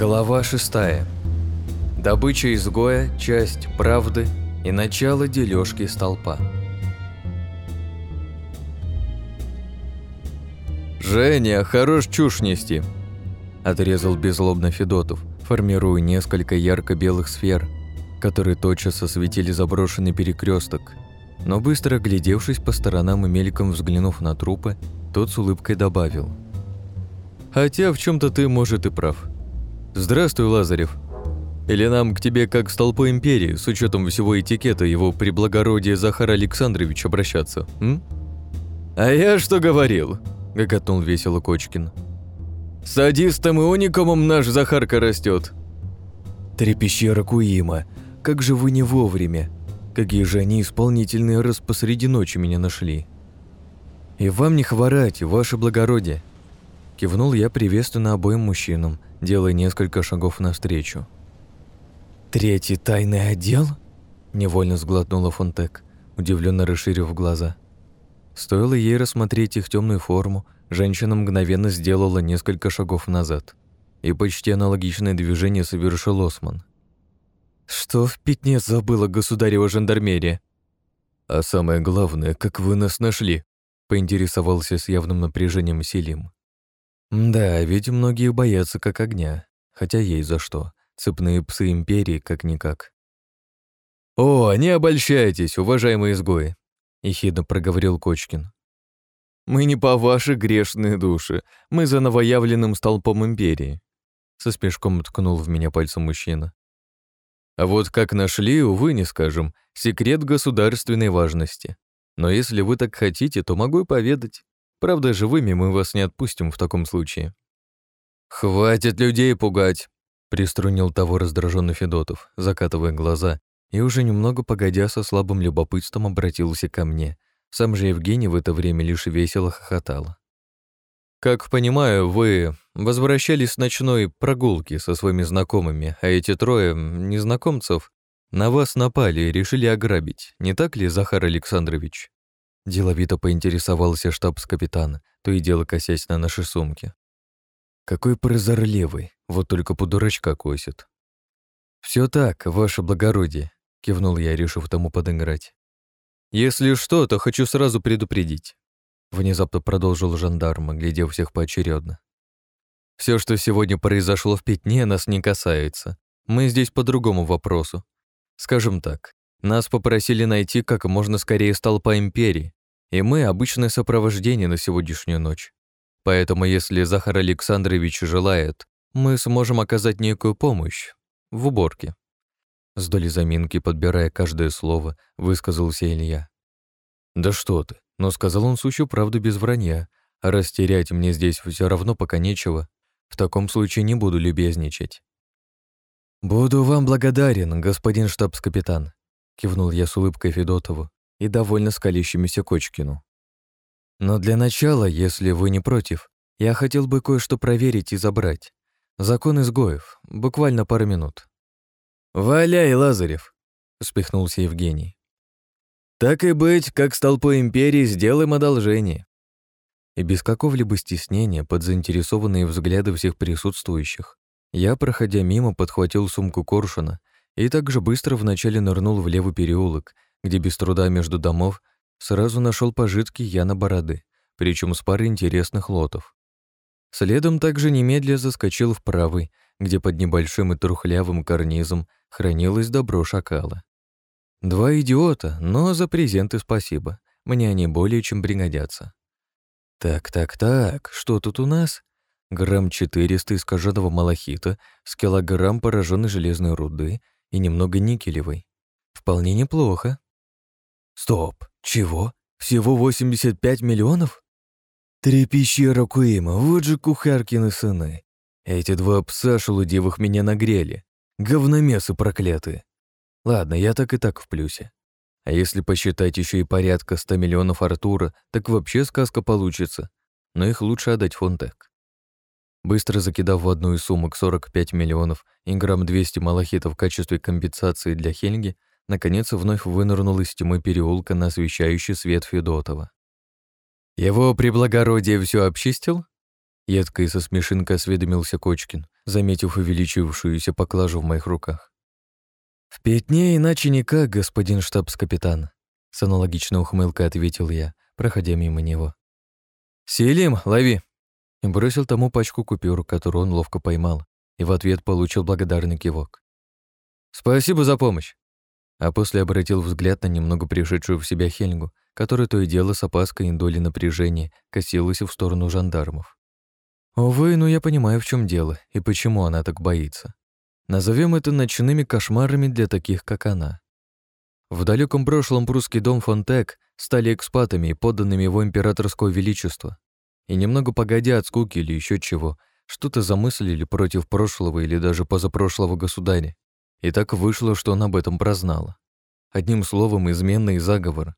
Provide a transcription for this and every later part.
Глава шестая. Добыча изгоя, часть правды и начало дележки столпа. «Женя, хорош чушь нести!» Отрезал беззлобно Федотов, формируя несколько ярко-белых сфер, которые тотчас осветили заброшенный перекресток. Но быстро оглядевшись по сторонам и мельком взглянув на трупы, тот с улыбкой добавил. «Хотя в чем то ты, может, и прав. Здравствуй, Лазарев. Или нам к тебе как к столпу империи, с учетом всего этикета его приблагородия Захара Александрович обращаться, м?» «А я что говорил?» – гоготнул весело Кочкин. «Садистом и уникумом наш Захарка растет. «Три пещеры Куима. Как же вы не вовремя? Какие же они исполнительные раз посреди ночи меня нашли?» «И вам не хворать, ваше благородие!» Кивнул я приветственно обоим мужчинам, делая несколько шагов навстречу. «Третий тайный отдел?» Невольно сглотнула Фонтек, удивленно расширив глаза. Стоило ей рассмотреть их темную форму, женщина мгновенно сделала несколько шагов назад. И почти аналогичное движение совершил Осман. «Что в пятне забыла государева жандармерия?» «А самое главное, как вы нас нашли?» поинтересовался с явным напряжением Селим. «Да, ведь многие боятся как огня, хотя ей за что. Цепные псы империи как-никак». «О, не обольщайтесь, уважаемые изгои!» — ехидно проговорил Кочкин. «Мы не по вашей грешные души, мы за новоявленным столпом империи», — со смешком ткнул в меня пальцем мужчина. «А вот как нашли, увы, не скажем, секрет государственной важности. Но если вы так хотите, то могу и поведать. Правда, живыми мы вас не отпустим в таком случае». «Хватит людей пугать», — приструнил того раздраженный Федотов, закатывая глаза и уже немного погодя со слабым любопытством обратился ко мне. Сам же Евгений в это время лишь весело хохотал. «Как понимаю, вы возвращались с ночной прогулки со своими знакомыми, а эти трое незнакомцев на вас напали и решили ограбить, не так ли, Захар Александрович?» Деловито поинтересовался штабс-капитан, то и дело косясь на наши сумки. «Какой прозорливый, вот только по дурачка косит». Все так, ваше благородие», — кивнул я, решив тому подыграть. «Если что, то хочу сразу предупредить», — внезапно продолжил жандарм, глядя всех поочередно. Все, что сегодня произошло в Пятне, нас не касается. Мы здесь по другому вопросу. Скажем так, нас попросили найти как можно скорее столпа Империи, и мы — обычное сопровождение на сегодняшнюю ночь. Поэтому, если Захар Александрович желает, мы сможем оказать некую помощь в уборке. С долей заминки, подбирая каждое слово, высказался Илья. «Да что ты!» Но сказал он сущую правду без вранья, растерять мне здесь все равно пока нечего. В таком случае не буду любезничать. «Буду вам благодарен, господин штабс-капитан», кивнул я с улыбкой Федотову и довольно скалящимися Кочкину. «Но для начала, если вы не против, я хотел бы кое-что проверить и забрать. Закон изгоев. Буквально пару минут. «Валяй, Лазарев!» — успехнулся Евгений. «Так и быть, как с толпой империи, сделаем одолжение». И без какого-либо стеснения, под заинтересованные взгляды всех присутствующих, я, проходя мимо, подхватил сумку Коршуна и также быстро вначале нырнул в левый переулок, где без труда между домов сразу нашел пожитки Яна Бороды, причем с парой интересных лотов. Следом также немедля заскочил в правый, где под небольшим и трухлявым карнизом хранилось добро шакала. Два идиота, но за презенты спасибо. Мне они более чем пригодятся. Так, так, так, что тут у нас? Грамм 400 искаженного малахита с килограмм пораженной железной руды и немного никелевой. Вполне неплохо. Стоп, чего? Всего 85 миллионов? Три пещеры Куима, вот же кухаркины сыны. Эти два пса шелудивых меня нагрели. Говномесы проклятые. Ладно, я так и так в плюсе. А если посчитать еще и порядка 100 миллионов Артура, так вообще сказка получится. Но их лучше отдать фонтек. Быстро закидав в одну из сумок 45 миллионов и грамм 200 малахита в качестве компенсации для Хельги, наконец вновь вынырнул из тьмы переулка на освещающий свет Федотова. «Его приблагородие все обчистил?» Едко и со смешинкой осведомился Кочкин, заметив увеличившуюся поклажу в моих руках. «В пятне иначе никак, господин штабс-капитан», с аналогичной ухмылкой ответил я, проходя мимо него. «Селим, лови!» И бросил тому пачку купюр, которую он ловко поймал, и в ответ получил благодарный кивок. «Спасибо за помощь!» А после обратил взгляд на немного пришедшую в себя Хельгу, которая то и дело с опаской и долей напряжения косилась в сторону жандармов. Увы, но я понимаю, в чем дело и почему она так боится. Назовем это ночными кошмарами для таких, как она. В далеком прошлом прусский дом Фонтек стали экспатами и подданными его императорского величества. И немного погодя от скуки или еще чего, что-то замыслили против прошлого или даже позапрошлого государя. И так вышло, что он об этом прознала. Одним словом, изменный заговор.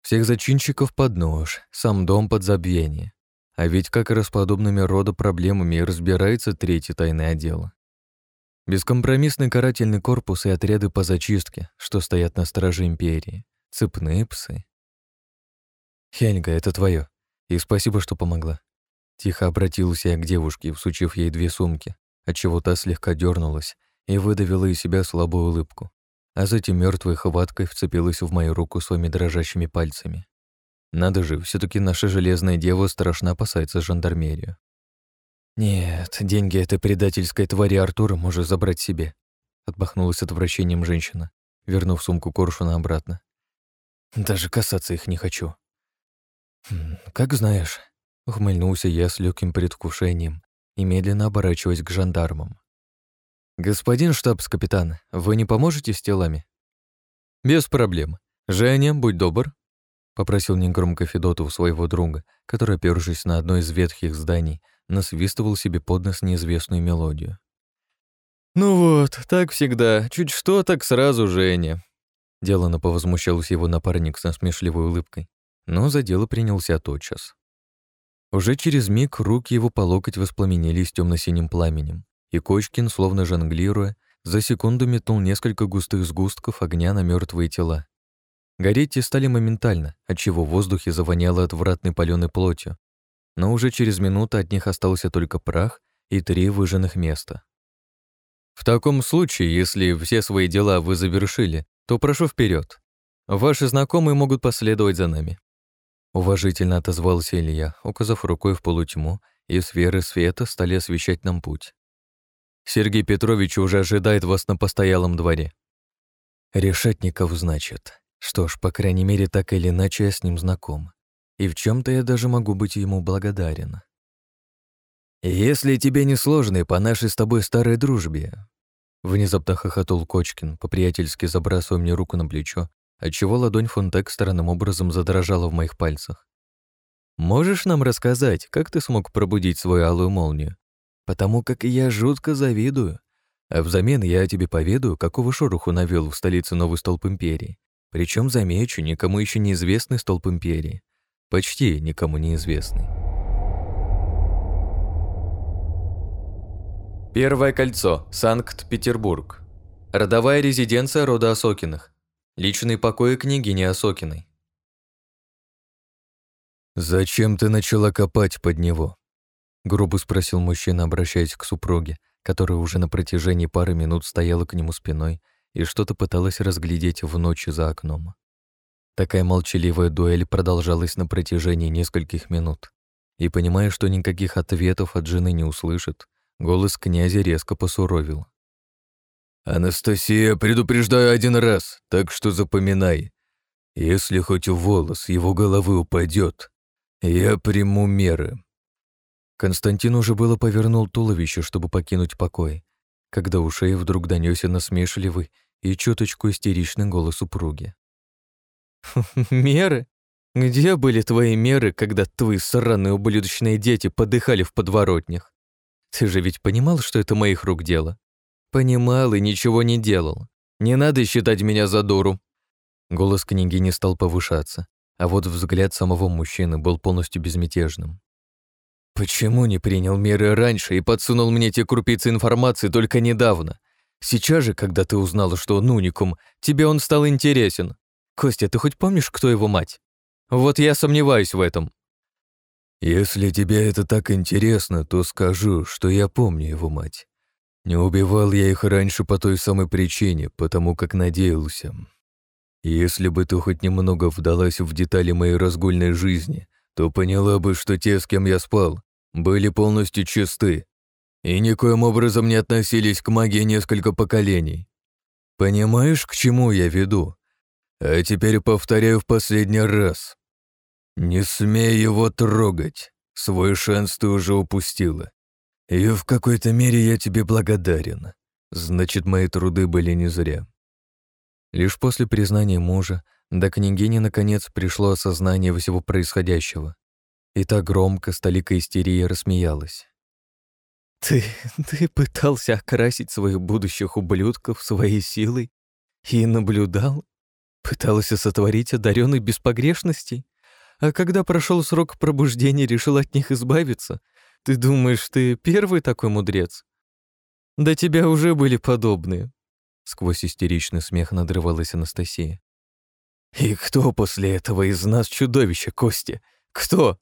Всех зачинщиков под нож, сам дом под забвение. А ведь как раз подобными рода проблемами разбирается третий тайный отдел. Бескомпромиссный карательный корпус и отряды по зачистке, что стоят на страже империи. Цепные псы. «Хельга, это твое. И спасибо, что помогла». Тихо обратился я к девушке, всучив ей две сумки, отчего та слегка дернулась и выдавила из себя слабую улыбку, а затем мертвой хваткой вцепилась в мою руку своими дрожащими пальцами. Надо же, все таки наша железная дева страшно опасается жандармерию. «Нет, деньги этой предательской твари Артура может забрать себе», отмахнулась отвращением женщина, вернув сумку Коршуна обратно. «Даже касаться их не хочу». «Хм, «Как знаешь», — ухмыльнулся я с легким предвкушением и медленно оборачиваясь к жандармам. «Господин штабс-капитан, вы не поможете с телами?» «Без проблем. Женя, будь добр». Попросил негромко Федотов своего друга, который, опершись на одно из ветхих зданий, насвистывал себе под нос неизвестную мелодию. «Ну вот, так всегда. Чуть что, так сразу Женя». Делано повозмущался его напарник с насмешливой улыбкой, но за дело принялся тотчас. Уже через миг руки его по локоть воспламенились темно-синим пламенем, и Кочкин, словно жонглируя, за секунду метнул несколько густых сгустков огня на мертвые тела. Гореть те стали моментально, отчего в воздухе завоняло отвратной палёной плотью, но уже через минуту от них остался только прах и три выжженных места. «В таком случае, если все свои дела вы завершили, то прошу вперед. Ваши знакомые могут последовать за нами». Уважительно отозвался Илья, указав рукой в полутьму, и сферы света стали освещать нам путь. «Сергей Петрович уже ожидает вас на постоялом дворе». «Решетников, значит. Что ж, по крайней мере, так или иначе я с ним знаком и в чем то я даже могу быть ему благодарен. «Если тебе не сложно по нашей с тобой старой дружбе», внезапно хохотал Кочкин, по-приятельски забрасывая мне руку на плечо, отчего ладонь Фонтек странным образом задрожала в моих пальцах. «Можешь нам рассказать, как ты смог пробудить свою алую молнию? Потому как я жутко завидую. А взамен я тебе поведаю, какого шороху навел в столице новый столб империи. Причем замечу, никому еще неизвестный столб империи почти никому неизвестный. Первое кольцо. Санкт-Петербург. Родовая резиденция рода Осокиных. Личные покои княгини Осокиной. «Зачем ты начала копать под него?» — грубо спросил мужчина, обращаясь к супруге, которая уже на протяжении пары минут стояла к нему спиной и что-то пыталась разглядеть в ночи за окном. Такая молчаливая дуэль продолжалась на протяжении нескольких минут. И, понимая, что никаких ответов от жены не услышит, голос князя резко посуровил. «Анастасия, предупреждаю один раз, так что запоминай. Если хоть волос его головы упадет, я приму меры». Константин уже было повернул туловище, чтобы покинуть покой, когда у шеи вдруг донесся насмешливый и чуточку истеричный голос супруги. «Меры? Где были твои меры, когда твои сраные ублюдочные дети подыхали в подворотнях? Ты же ведь понимал, что это моих рук дело? Понимал и ничего не делал. Не надо считать меня за дуру». Голос книги не стал повышаться, а вот взгляд самого мужчины был полностью безмятежным. «Почему не принял меры раньше и подсунул мне те крупицы информации только недавно? Сейчас же, когда ты узнала, что он уникум, тебе он стал интересен. Костя, ты хоть помнишь, кто его мать? Вот я сомневаюсь в этом. Если тебе это так интересно, то скажу, что я помню его мать. Не убивал я их раньше по той самой причине, потому как надеялся. Если бы ты хоть немного вдалась в детали моей разгульной жизни, то поняла бы, что те, с кем я спал, были полностью чисты и никоим образом не относились к магии несколько поколений. Понимаешь, к чему я веду? А теперь повторяю в последний раз. Не смей его трогать. Свой шанс ты уже упустила. И в какой-то мере я тебе благодарен. Значит, мои труды были не зря. Лишь после признания мужа до княгини наконец пришло осознание всего происходящего. И так громко, столика истерия рассмеялась. «Ты... ты пытался окрасить своих будущих ублюдков своей силой и наблюдал? Пытался сотворить одаренных без погрешностей? А когда прошел срок пробуждения, решил от них избавиться — ты думаешь, ты первый такой мудрец? До тебя уже были подобные. Сквозь истеричный смех надрывалась Анастасия. И кто после этого из нас чудовище, Костя? Кто?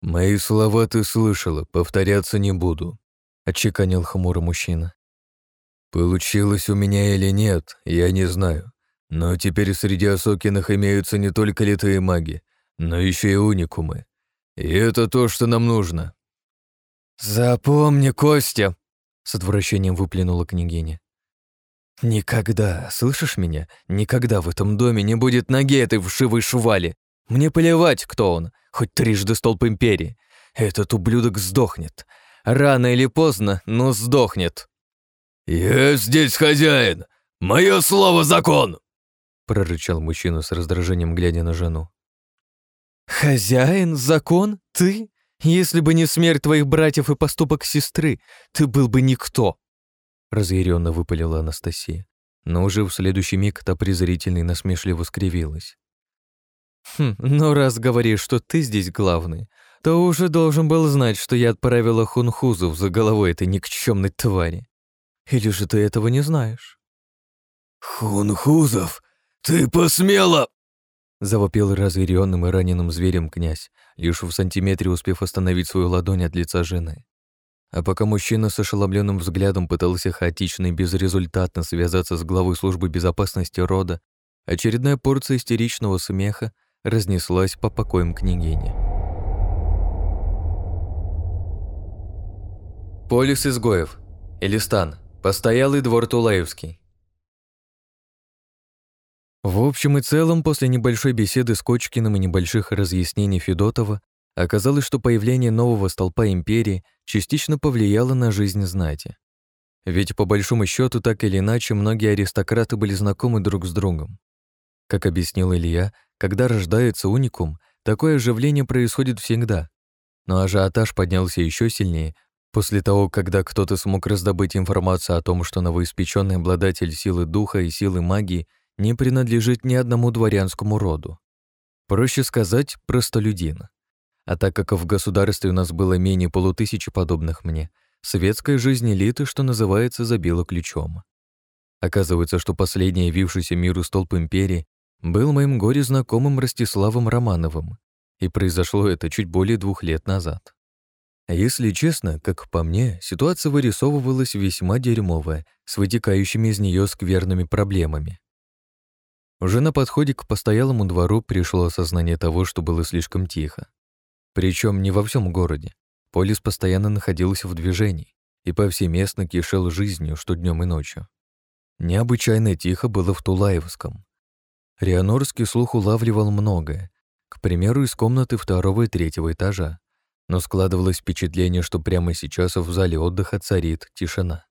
Мои слова ты слышала, повторяться не буду, отчеканил хмуро мужчина. Получилось у меня или нет, я не знаю. Но теперь среди Осокиных имеются не только литые маги, но еще и уникумы. И это то, что нам нужно. «Запомни, Костя!» — с отвращением выплюнула княгиня. «Никогда, слышишь меня? Никогда в этом доме не будет ноги этой вшивой швали. Мне плевать, кто он, хоть трижды столб империи. Этот ублюдок сдохнет. Рано или поздно, но сдохнет». «Я здесь хозяин! Мое слово закон!» прорычал мужчина с раздражением, глядя на жену. «Хозяин? Закон? Ты? Если бы не смерть твоих братьев и поступок сестры, ты был бы никто!» Разъяренно выпалила Анастасия, но уже в следующий миг та презрительно и насмешливо скривилась. «Хм, но раз говоришь, что ты здесь главный, то уже должен был знать, что я отправила хунхузов за головой этой никчемной твари. Или же ты этого не знаешь?» «Хунхузов? Ты посмела!» Завопил разъяренным и раненым зверем князь, лишь в сантиметре успев остановить свою ладонь от лица жены. А пока мужчина с ошеломленным взглядом пытался хаотично и безрезультатно связаться с главой службы безопасности рода, очередная порция истеричного смеха разнеслась по покоям княгини. Полис изгоев. Элистан. Постоялый двор Тулаевский. В общем и целом, после небольшой беседы с Кочкиным и небольших разъяснений Федотова, оказалось, что появление нового столпа империи частично повлияло на жизнь знати. Ведь по большому счету так или иначе многие аристократы были знакомы друг с другом. Как объяснил Илья, когда рождается уникум, такое оживление происходит всегда. Но ажиотаж поднялся еще сильнее после того, когда кто-то смог раздобыть информацию о том, что новоиспеченный обладатель силы духа и силы магии не принадлежит ни одному дворянскому роду. Проще сказать, простолюдин. А так как в государстве у нас было менее полутысячи подобных мне, светская жизнь элиты, что называется, забила ключом. Оказывается, что последний явившийся миру столб империи был моим горе-знакомым Ростиславом Романовым, и произошло это чуть более двух лет назад. Если честно, как по мне, ситуация вырисовывалась весьма дерьмовая, с вытекающими из нее скверными проблемами. Уже на подходе к постоялому двору пришло осознание того, что было слишком тихо. Причем не во всем городе. Полис постоянно находился в движении и повсеместно кишел жизнью, что днем и ночью. Необычайно тихо было в Тулаевском. Рианорский слух улавливал многое, к примеру, из комнаты второго и третьего этажа, но складывалось впечатление, что прямо сейчас в зале отдыха царит тишина.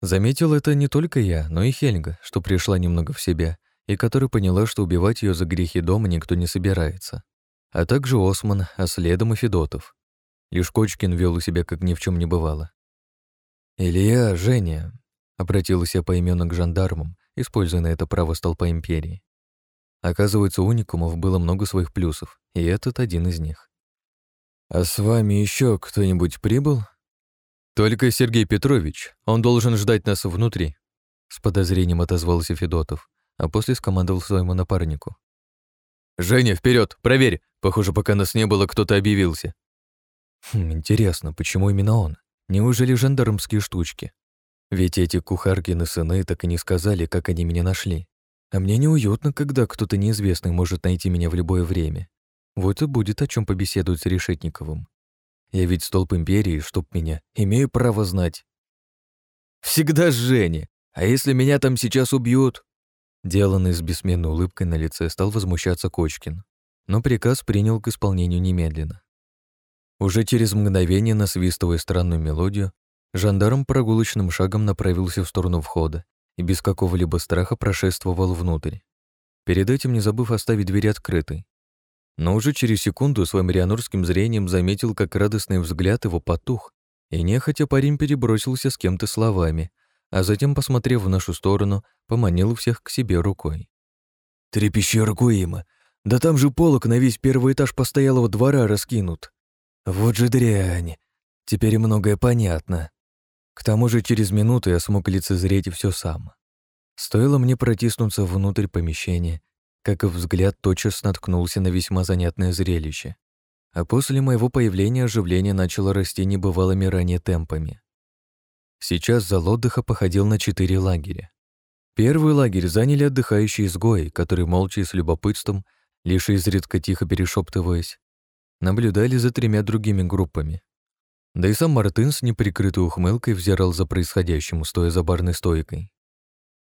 Заметил это не только я, но и Хельга, что пришла немного в себя и которая поняла, что убивать ее за грехи дома никто не собирается, а также Осман, а следом и Федотов. Лишь Кочкин вел у себя, как ни в чем не бывало. «Илья, Женя», — обратилась я поименно к жандармам, используя на это право столпа империи. Оказывается, у уникумов было много своих плюсов, и этот один из них. «А с вами еще кто-нибудь прибыл?» «Только Сергей Петрович. Он должен ждать нас внутри», — с подозрением отозвался Федотов а после скомандовал своему напарнику. «Женя, вперед, проверь! Похоже, пока нас не было, кто-то объявился». Хм, интересно, почему именно он? Неужели жандармские штучки? Ведь эти кухаркины сыны так и не сказали, как они меня нашли. А мне неуютно, когда кто-то неизвестный может найти меня в любое время. Вот и будет о чем побеседовать с Решетниковым. Я ведь столб империи, чтоб меня, имею право знать. Всегда Женя. А если меня там сейчас убьют? Деланный с бессменной улыбкой на лице стал возмущаться Кочкин, но приказ принял к исполнению немедленно. Уже через мгновение, насвистывая странную мелодию, жандарм прогулочным шагом направился в сторону входа и без какого-либо страха прошествовал внутрь, перед этим не забыв оставить дверь открытой. Но уже через секунду своим рианорским зрением заметил, как радостный взгляд его потух, и нехотя парень перебросился с кем-то словами, а затем, посмотрев в нашу сторону, поманил всех к себе рукой. «Три пещеры Куима! Да там же полок на весь первый этаж постоялого двора раскинут!» Вот же дрянь. Теперь многое понятно. К тому же через минуту я смог лицезреть все сам. Стоило мне протиснуться внутрь помещения, как взгляд тотчас наткнулся на весьма занятное зрелище. А после моего появления оживление начало расти небывалыми ранее темпами. Сейчас зал отдыха походил на четыре лагеря. Первый лагерь заняли отдыхающие изгои, которые молча и с любопытством, лишь изредка тихо перешептываясь, наблюдали за тремя другими группами. Да и сам Мартын с неприкрытой ухмылкой взирал за происходящим, стоя за барной стойкой.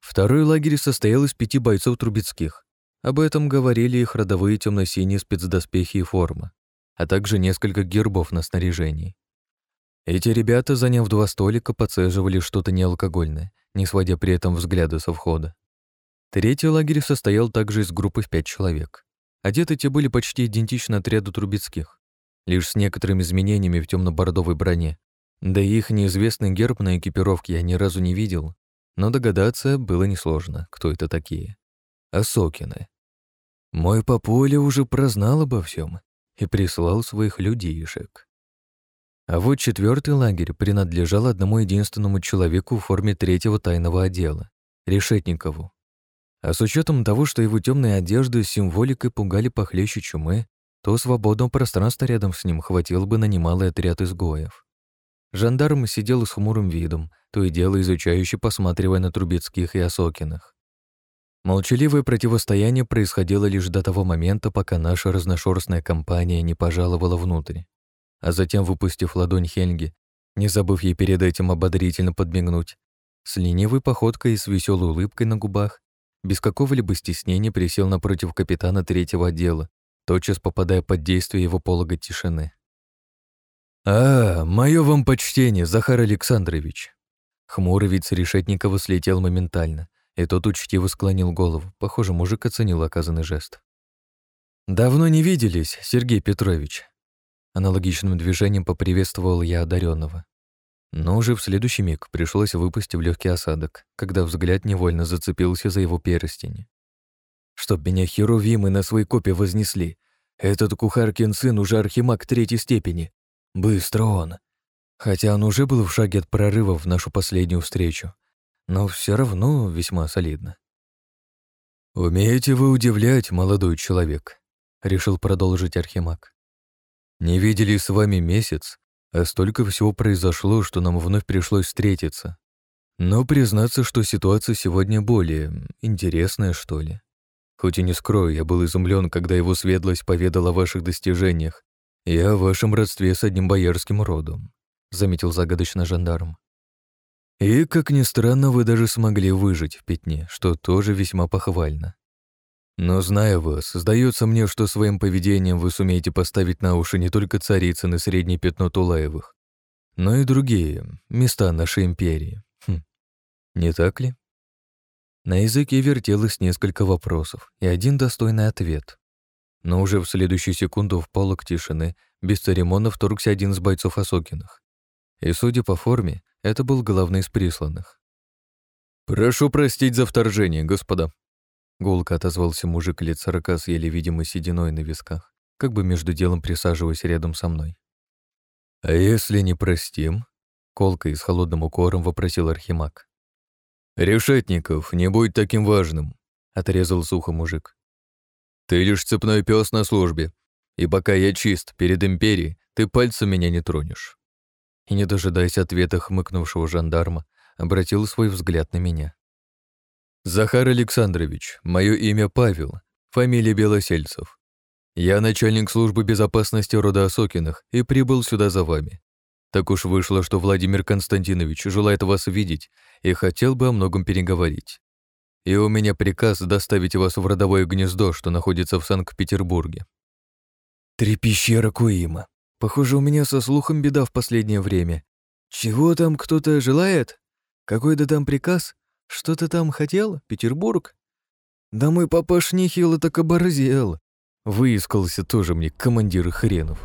Второй лагерь состоял из пяти бойцов Трубецких. Об этом говорили их родовые темно-синие спецдоспехи и форма, а также несколько гербов на снаряжении. Эти ребята, заняв два столика, подцеживали что-то неалкогольное, не сводя при этом взгляда со входа. Третий лагерь состоял также из группы в пять человек. Одеты те были почти идентичны отряду Трубецких, лишь с некоторыми изменениями в темно-бордовой броне. Да и их неизвестный герб на экипировке я ни разу не видел, но догадаться было несложно, кто это такие. Осокины. Мой папуля уже прознал обо всем и прислал своих людишек. А вот четвертый лагерь принадлежал одному единственному человеку в форме третьего тайного отдела — Решетникову. А с учетом того, что его темные одежды символикой пугали похлеще чумы, то свободного пространства рядом с ним хватило бы на немалый отряд изгоев. Жандарм сидел с хмурым видом, то и дело изучающе посматривая на Трубецких и Осокиных. Молчаливое противостояние происходило лишь до того момента, пока наша разношерстная компания не пожаловала внутрь. А затем, выпустив ладонь Хельги, не забыв ей перед этим ободрительно подмигнуть, с ленивой походкой и с веселой улыбкой на губах, без какого-либо стеснения присел напротив капитана третьего отдела, тотчас попадая под действие его полога тишины. «А, мое вам почтение, Захар Александрович!» Хмурый вид с Решетникова слетел моментально, и тот учтиво склонил голову. Похоже, мужик оценил оказанный жест. «Давно не виделись, Сергей Петрович!» Аналогичным движением поприветствовал я одаренного. Но уже в следующий миг пришлось выпустить в легкий осадок, когда взгляд невольно зацепился за его перстень. Чтоб меня херувимы на своей копе вознесли. Этот кухаркин сын уже архимаг третьей степени. Быстро он. Хотя он уже был в шаге от прорыва в нашу последнюю встречу. Но все равно весьма солидно. «Умеете вы удивлять, молодой человек», — решил продолжить архимаг. «Не видели с вами месяц, а столько всего произошло, что нам вновь пришлось встретиться. Но признаться, что ситуация сегодня более интересная, что ли. Хоть и не скрою, я был изумлен, когда его светлость поведала о ваших достижениях и о вашем родстве с одним боярским родом», — заметил загадочно жандарм. «И, как ни странно, вы даже смогли выжить в пятне, что тоже весьма похвально. Но зная вас, сдается мне, что своим поведением вы сумеете поставить на уши не только царицын и среднее пятно Тулаевых, но и другие места нашей империи. Хм. Не так ли? На языке вертелось несколько вопросов и один достойный ответ. Но уже в следующую секунду в полок тишины без церемонно вторгся один из бойцов Осокиных. И, судя по форме, это был главный из присланных. «Прошу простить за вторжение, господа», Гулко отозвался мужик лет сорока с еле видимой сединой на висках, как бы между делом присаживаясь рядом со мной. «А если не простим?» — колко и с холодным укором вопросил Архимаг. «Решетников, не будь таким важным», — отрезал сухо мужик. Ты лишь цепной пес на службе, и пока я чист перед империей, ты пальцем меня не тронешь». И, не дожидаясь ответа хмыкнувшего жандарма, обратил свой взгляд на меня. «Захар Александрович, мое имя Павел, фамилия Белосельцев. Я начальник службы безопасности рода Осокиных и прибыл сюда за вами. Так уж вышло, что Владимир Константинович желает вас видеть и хотел бы о многом переговорить. И у меня приказ доставить вас в родовое гнездо, что находится в Санкт-Петербурге. Три пещеры Куима. Похоже, у меня со слухом беда в последнее время. Чего там кто-то желает? Какой-то там приказ? Что-то там хотел? Петербург? Да мой папаш нехило так оборзел. Выискался тоже мне командир хренов.